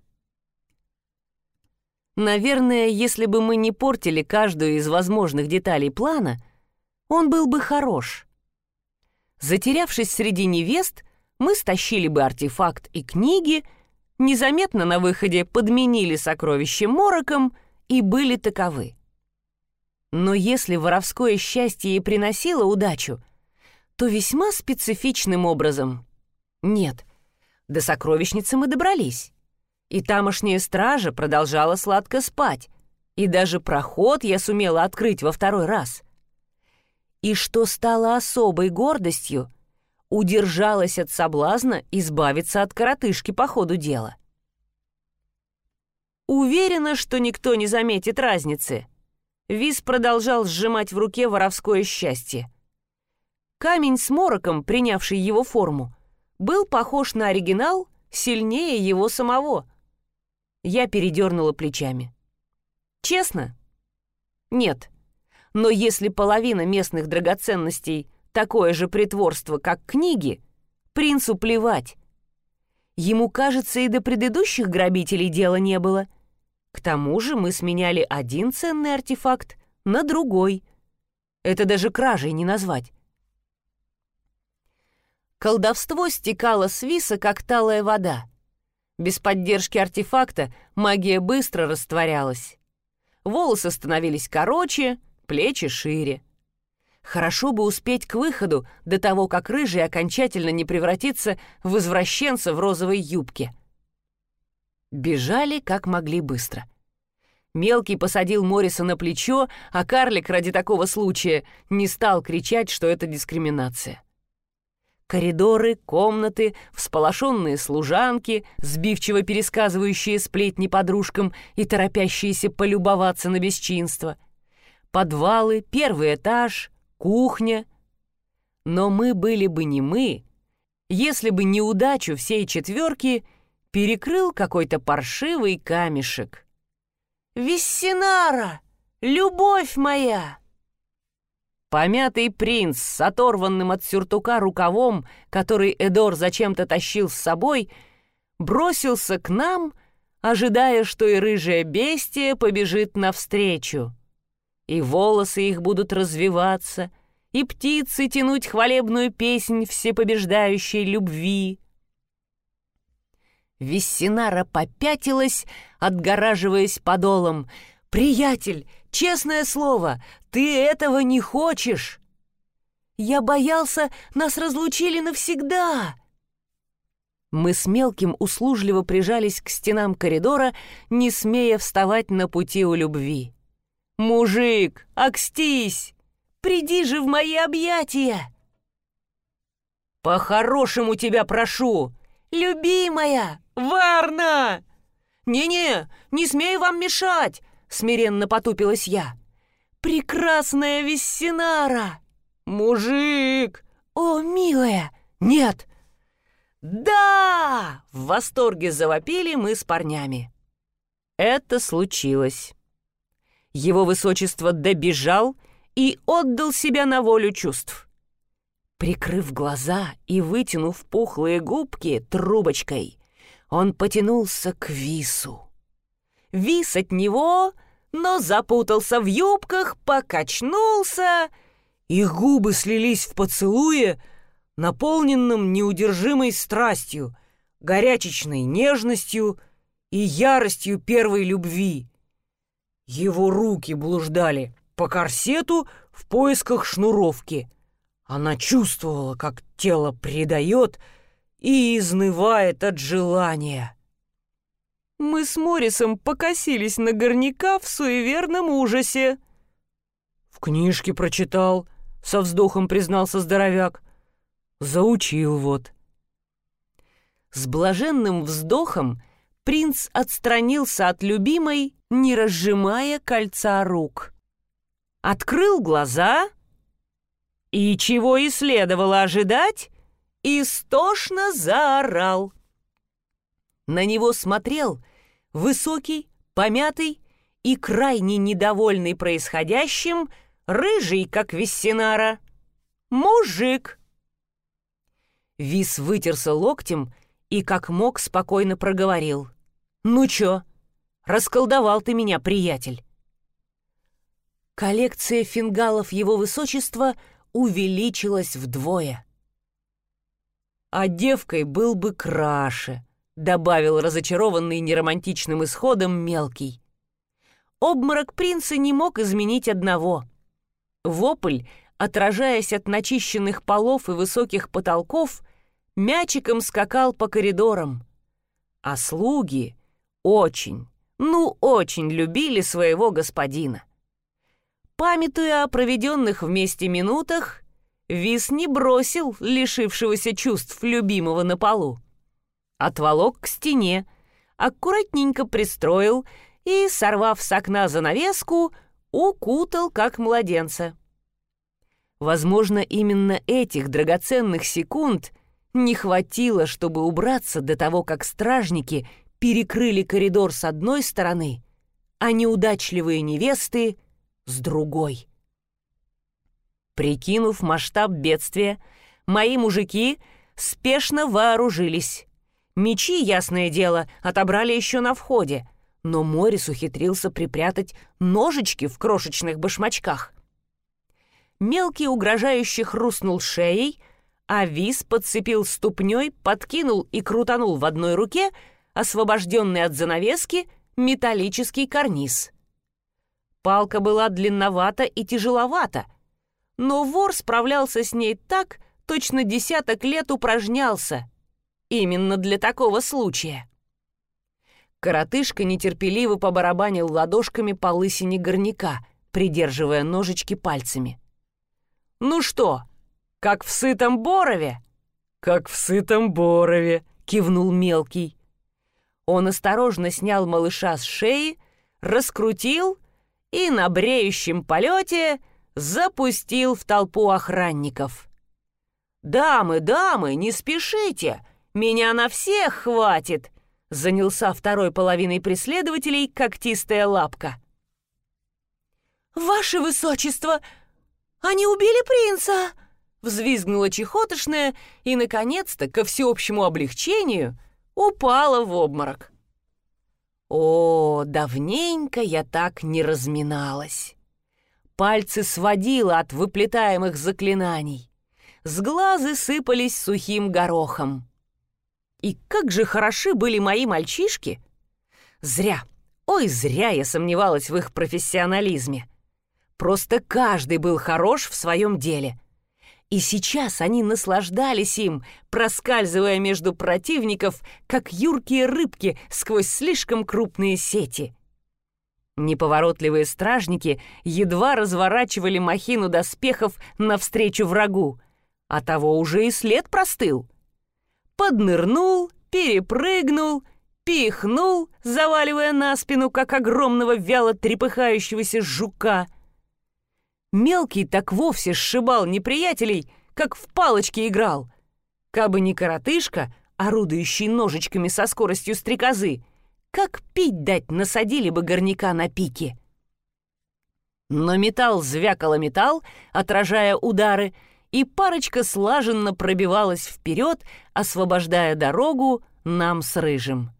Наверное, если бы мы не портили каждую из возможных деталей плана, он был бы хорош. Затерявшись среди невест, мы стащили бы артефакт и книги, незаметно на выходе подменили сокровище мороком и были таковы. Но если воровское счастье и приносило удачу, то весьма специфичным образом. Нет, до сокровищницы мы добрались. И тамошняя стража продолжала сладко спать, и даже проход я сумела открыть во второй раз. И что стало особой гордостью, удержалась от соблазна избавиться от коротышки по ходу дела. Уверена, что никто не заметит разницы. Виз продолжал сжимать в руке воровское счастье. Камень с мороком, принявший его форму, был похож на оригинал сильнее его самого. Я передернула плечами. Честно? Нет. Но если половина местных драгоценностей такое же притворство, как книги, принцу плевать. Ему, кажется, и до предыдущих грабителей дела не было. К тому же мы сменяли один ценный артефакт на другой. Это даже кражей не назвать. Колдовство стекало с виса, как талая вода. Без поддержки артефакта магия быстро растворялась. Волосы становились короче, плечи шире. Хорошо бы успеть к выходу до того, как рыжий окончательно не превратится в извращенца в розовой юбке. Бежали как могли быстро. Мелкий посадил Морриса на плечо, а карлик ради такого случая не стал кричать, что это дискриминация. Коридоры, комнаты, всполошенные служанки, сбивчиво пересказывающие сплетни подружкам и торопящиеся полюбоваться на бесчинство. Подвалы, первый этаж, кухня. Но мы были бы не мы, если бы неудачу всей четверки перекрыл какой-то паршивый камешек. «Виссинара! Любовь моя!» Помятый принц с оторванным от сюртука рукавом, который Эдор зачем-то тащил с собой, бросился к нам, ожидая, что и рыжая бестия побежит навстречу. И волосы их будут развиваться, и птицы тянуть хвалебную песнь всепобеждающей любви. Вессинара попятилась, отгораживаясь подолом. «Приятель, честное слово, ты этого не хочешь!» «Я боялся, нас разлучили навсегда!» Мы с мелким услужливо прижались к стенам коридора, не смея вставать на пути у любви. «Мужик, окстись! Приди же в мои объятия!» «По-хорошему тебя прошу! Любимая! Варна!» «Не-не, не смею вам мешать!» — смиренно потупилась я. «Прекрасная Вессинара!» «Мужик!» «О, милая!» «Нет!» «Да!» — в восторге завопили мы с парнями. Это случилось. Его высочество добежал и отдал себя на волю чувств. Прикрыв глаза и вытянув пухлые губки трубочкой, он потянулся к Вису. Вис от него, но запутался в юбках, покачнулся, их губы слились в поцелуе, наполненном неудержимой страстью, горячечной нежностью и яростью первой любви. Его руки блуждали по корсету в поисках шнуровки. Она чувствовала, как тело предает и изнывает от желания. Мы с Моррисом покосились на горняка в суеверном ужасе. «В книжке прочитал», — со вздохом признался здоровяк. Заучил вот. С блаженным вздохом принц отстранился от любимой, не разжимая кольца рук. Открыл глаза и, чего и следовало ожидать, истошно заорал. На него смотрел высокий, помятый и крайне недовольный происходящим, рыжий, как Вессинара, мужик. Вис вытерся локтем и как мог спокойно проговорил. «Ну чё, расколдовал ты меня, приятель!» Коллекция фингалов его высочества увеличилась вдвое. «А девкой был бы краше», — добавил разочарованный неромантичным исходом мелкий. Обморок принца не мог изменить одного. Вопль, отражаясь от начищенных полов и высоких потолков, мячиком скакал по коридорам. А слуги очень, ну очень любили своего господина. Памятуя о проведенных вместе минутах, Вис не бросил лишившегося чувств любимого на полу. Отволок к стене, аккуратненько пристроил и, сорвав с окна занавеску, укутал, как младенца. Возможно, именно этих драгоценных секунд — не хватило, чтобы убраться до того, как стражники перекрыли коридор с одной стороны, а неудачливые невесты — с другой. Прикинув масштаб бедствия, мои мужики спешно вооружились. Мечи, ясное дело, отобрали еще на входе, но Морис ухитрился припрятать ножички в крошечных башмачках. Мелкий угрожающе хрустнул шеей — а Вис подцепил ступней, подкинул и крутанул в одной руке освобожденный от занавески металлический карниз. Палка была длинновата и тяжеловата, но вор справлялся с ней так, точно десяток лет упражнялся. Именно для такого случая. Коротышка нетерпеливо побарабанил ладошками по лысине горняка, придерживая ножички пальцами. «Ну что, как в сытом борове?» «Как в сытом борове», — кивнул мелкий. Он осторожно снял малыша с шеи, раскрутил и на бреющем полете запустил в толпу охранников. «Дамы, дамы, не спешите! Меня на всех хватит!» занялся второй половиной преследователей когтистая лапка. «Ваше высочество, они убили принца!» взвизгнула чехотошная и, наконец-то, ко всеобщему облегчению, упала в обморок. О, давненько я так не разминалась. Пальцы сводило от выплетаемых заклинаний. С глазы сыпались сухим горохом. И как же хороши были мои мальчишки! Зря, ой, зря я сомневалась в их профессионализме. Просто каждый был хорош в своем деле. И сейчас они наслаждались им, проскальзывая между противников, как юркие рыбки сквозь слишком крупные сети. Неповоротливые стражники едва разворачивали махину доспехов навстречу врагу, а того уже и след простыл. Поднырнул, перепрыгнул, пихнул, заваливая на спину, как огромного вяло трепыхающегося жука — Мелкий так вовсе сшибал неприятелей, как в палочки играл. Кабы не коротышка, орудующий ножичками со скоростью стрекозы, как пить дать насадили бы горняка на пике. Но металл звякало металл, отражая удары, и парочка слаженно пробивалась вперед, освобождая дорогу нам с Рыжим.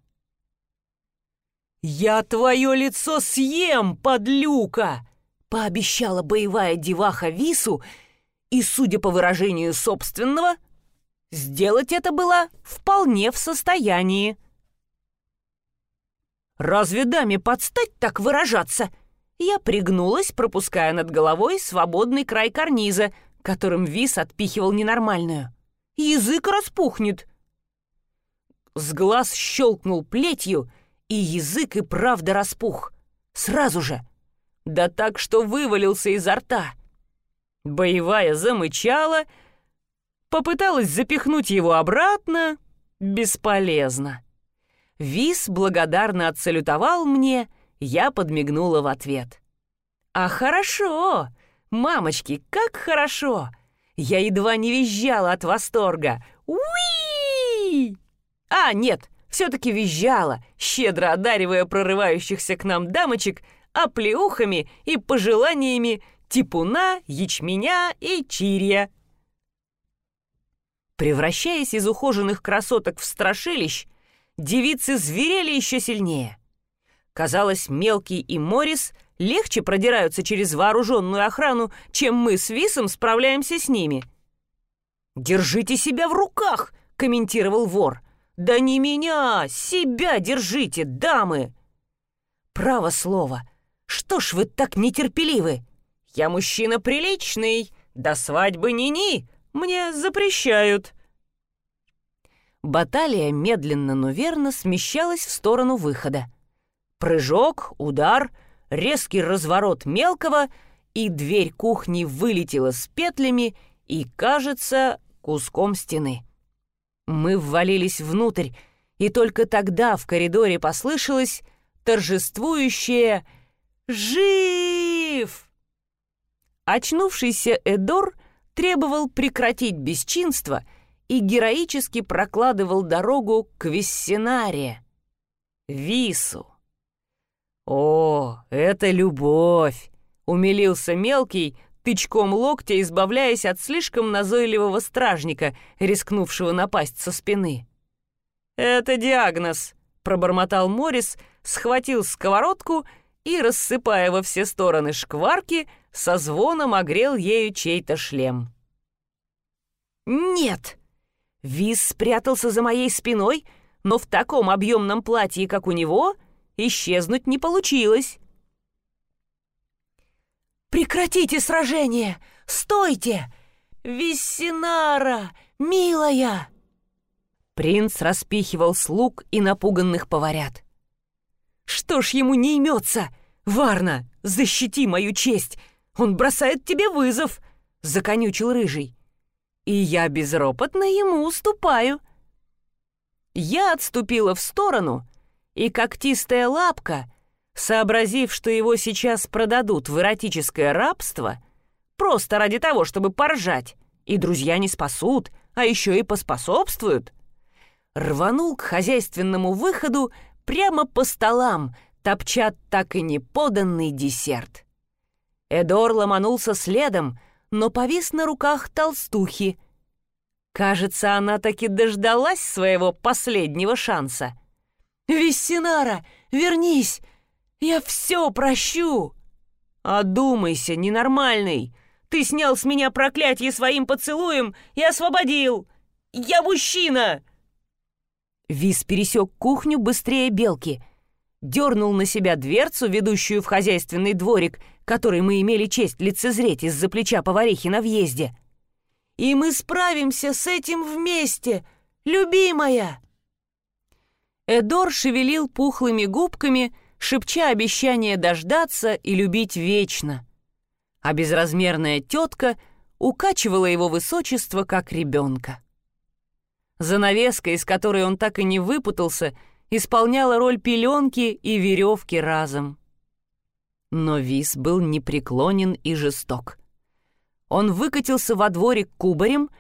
«Я твое лицо съем, подлюка!» Пообещала боевая деваха Вису, и, судя по выражению собственного, сделать это было вполне в состоянии. «Разве даме подстать так выражаться?» Я пригнулась, пропуская над головой свободный край карниза, которым Вис отпихивал ненормальную. «Язык распухнет!» С глаз щелкнул плетью, и язык и правда распух. Сразу же — да так, что вывалился изо рта. Боевая замычала, попыталась запихнуть его обратно. Бесполезно. Вис благодарно отсалютовал мне, я подмигнула в ответ. «А хорошо! Мамочки, как хорошо!» Я едва не визжала от восторга. Уи! А, нет, все-таки визжала, щедро одаривая прорывающихся к нам дамочек оплеухами и пожеланиями типуна, ячменя и чирья. Превращаясь из ухоженных красоток в страшилищ, девицы зверели еще сильнее. Казалось, Мелкий и Морис легче продираются через вооруженную охрану, чем мы с Висом справляемся с ними. «Держите себя в руках!» — комментировал вор. «Да не меня! Себя держите, дамы!» Право слово — что ж вы так нетерпеливы? Я мужчина приличный, до свадьбы ни-ни, мне запрещают». Баталия медленно, но верно смещалась в сторону выхода. Прыжок, удар, резкий разворот мелкого, и дверь кухни вылетела с петлями и, кажется, куском стены. Мы ввалились внутрь, и только тогда в коридоре послышалось торжествующее Жив! Очнувшийся Эдор требовал прекратить бесчинство и героически прокладывал дорогу к Виссенаре, Вису. «О, это любовь!» — умилился мелкий, тычком локтя избавляясь от слишком назойливого стражника, рискнувшего напасть со спины. «Это диагноз», — пробормотал Морис, схватил сковородку и, рассыпая во все стороны шкварки, со звоном огрел ею чей-то шлем. «Нет!» Виз спрятался за моей спиной, но в таком объемном платье, как у него, исчезнуть не получилось. «Прекратите сражение! Стойте! Виссинара, милая!» Принц распихивал слуг и напуганных поварят. Что ж ему не имется? Варна, защити мою честь! Он бросает тебе вызов!» — законючил Рыжий. «И я безропотно ему уступаю». Я отступила в сторону, и когтистая лапка, сообразив, что его сейчас продадут в эротическое рабство, просто ради того, чтобы поржать, и друзья не спасут, а еще и поспособствуют, рванул к хозяйственному выходу прямо по столам, топчат так и не поданный десерт. Эдор ломанулся следом, но повис на руках толстухи. Кажется, она таки дождалась своего последнего шанса. «Виссинара, вернись! Я все прощу!» «Одумайся, ненормальный! Ты снял с меня проклятие своим поцелуем и освободил! Я мужчина!» Вис пересек кухню быстрее белки, дернул на себя дверцу, ведущую в хозяйственный дворик, который мы имели честь лицезреть из-за плеча поварихи на въезде. «И мы справимся с этим вместе, любимая!» Эдор шевелил пухлыми губками, шепча обещание дождаться и любить вечно. А безразмерная тетка укачивала его высочество, как ребенка. Занавеска, из которой он так и не выпутался, исполняла роль пеленки и веревки разом. Но Вис был непреклонен и жесток. Он выкатился во дворик кубарем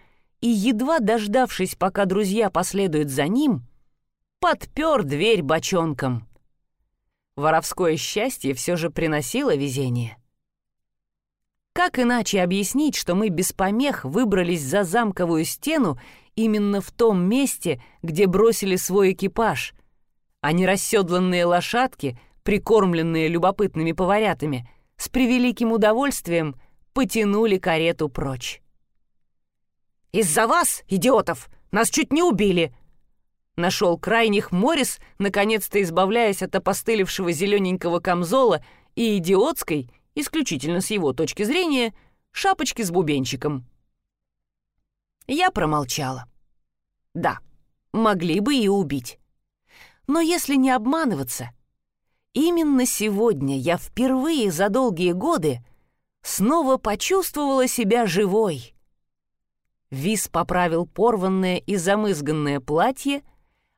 и, едва дождавшись, пока друзья последуют за ним, подпер дверь бочонком. Воровское счастье все же приносило везение. Как иначе объяснить, что мы без помех выбрались за замковую стену именно в том месте, где бросили свой экипаж, а не расседланные лошадки, прикормленные любопытными поварятами, с превеликим удовольствием потянули карету прочь. «Из-за вас, идиотов, нас чуть не убили!» Нашел крайних Морис, наконец-то избавляясь от опостылевшего зелененького камзола и идиотской, исключительно с его точки зрения, шапочки с бубенчиком. Я промолчала. Да, могли бы и убить. Но если не обманываться, именно сегодня я впервые за долгие годы снова почувствовала себя живой. Вис поправил порванное и замызганное платье,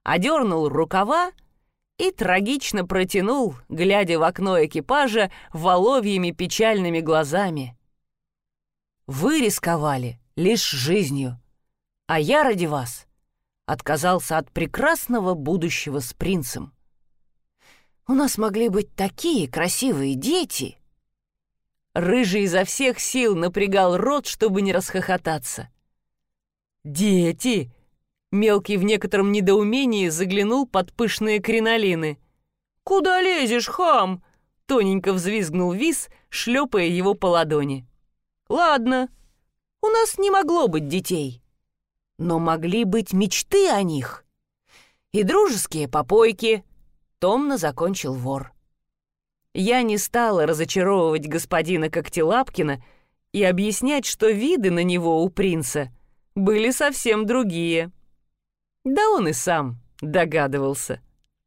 одернул рукава и трагично протянул, глядя в окно экипажа воловьими печальными глазами. «Вы рисковали лишь жизнью, а я ради вас отказался от прекрасного будущего с принцем. У нас могли быть такие красивые дети!» Рыжий изо всех сил напрягал рот, чтобы не расхохотаться. «Дети!» Мелкий в некотором недоумении заглянул под пышные кринолины. «Куда лезешь, хам?» Тоненько взвизгнул Вис, шлепая его по ладони. «Ладно, у нас не могло быть детей, но могли быть мечты о них. И дружеские попойки», — томно закончил вор. Я не стала разочаровывать господина Когтелапкина и объяснять, что виды на него у принца были совсем другие. Да он и сам догадывался.